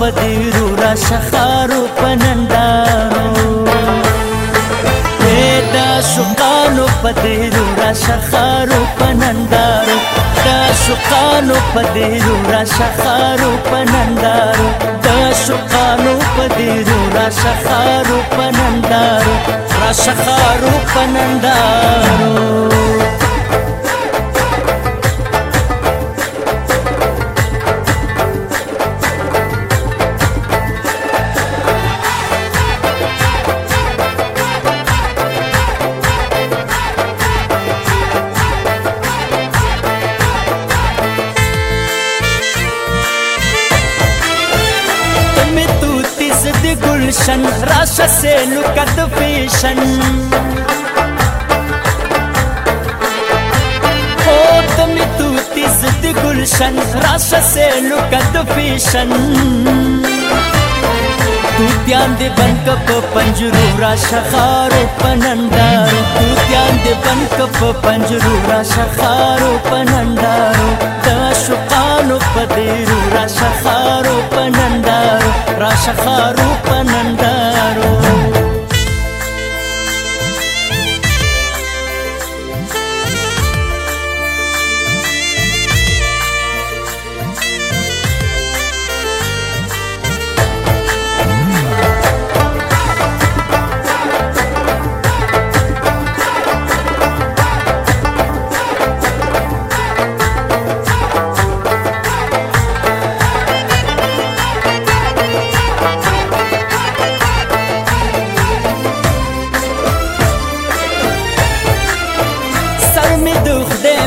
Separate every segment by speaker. Speaker 1: پدیرو را شخارو پنندارو پیدا سخانو پدیرو را شخارو پنندارو دا سخانو پدیرو را شخارو پنندارو دا سخانو پدیرو را شخارو پنندارو را شخارو پنندارو دی گلشن راشه سیلو کد فیشن خود می توتی زد گلشن راشه سیلو کد فیشن توتیان دی بنک په پنجرو را شخارو پنندارو توتیان دی بنک په پنجرو را شخارو پنندارو د شقانو په دیرو را شخارو پنندارو را شخارو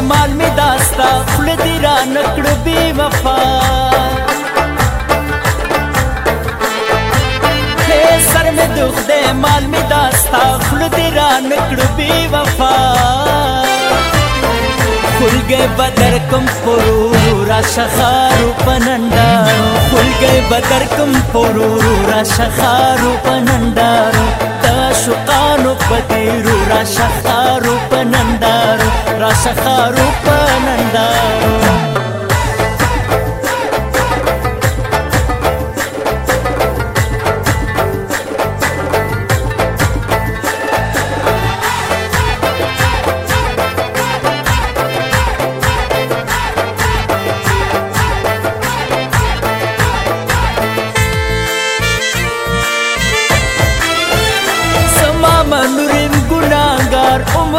Speaker 1: مال می داستا خل دی را نکړ بی وفا سر می دوخ دې مال می داستا خل دی را نکړ بی وفا خل گئے بدر کم پرو را شخارو پنندارو خل گئے بدر کم پرو را شخارو پنندارو تا شقانو پتیرو را شخارو پنندارو سخارو پنندا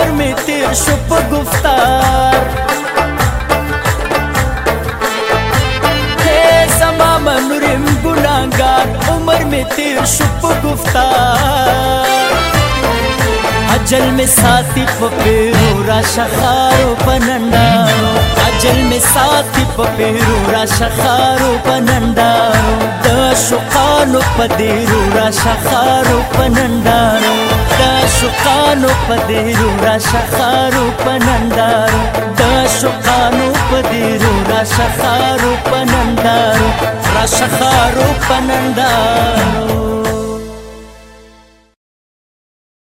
Speaker 1: खबर में तेर शुप गुफ्तार हे समा में तेर शुप गुफ्तार अजल में साथी पपेरो राशखारो पनंडा अजल में साथी पपेरो राशखारो पनंडा दशुखानो पदेरो राशखारो पनंडा شقانو په دې را شخارو پنندار د شقانو په دې را شخارو پنندار را شخارو پنندار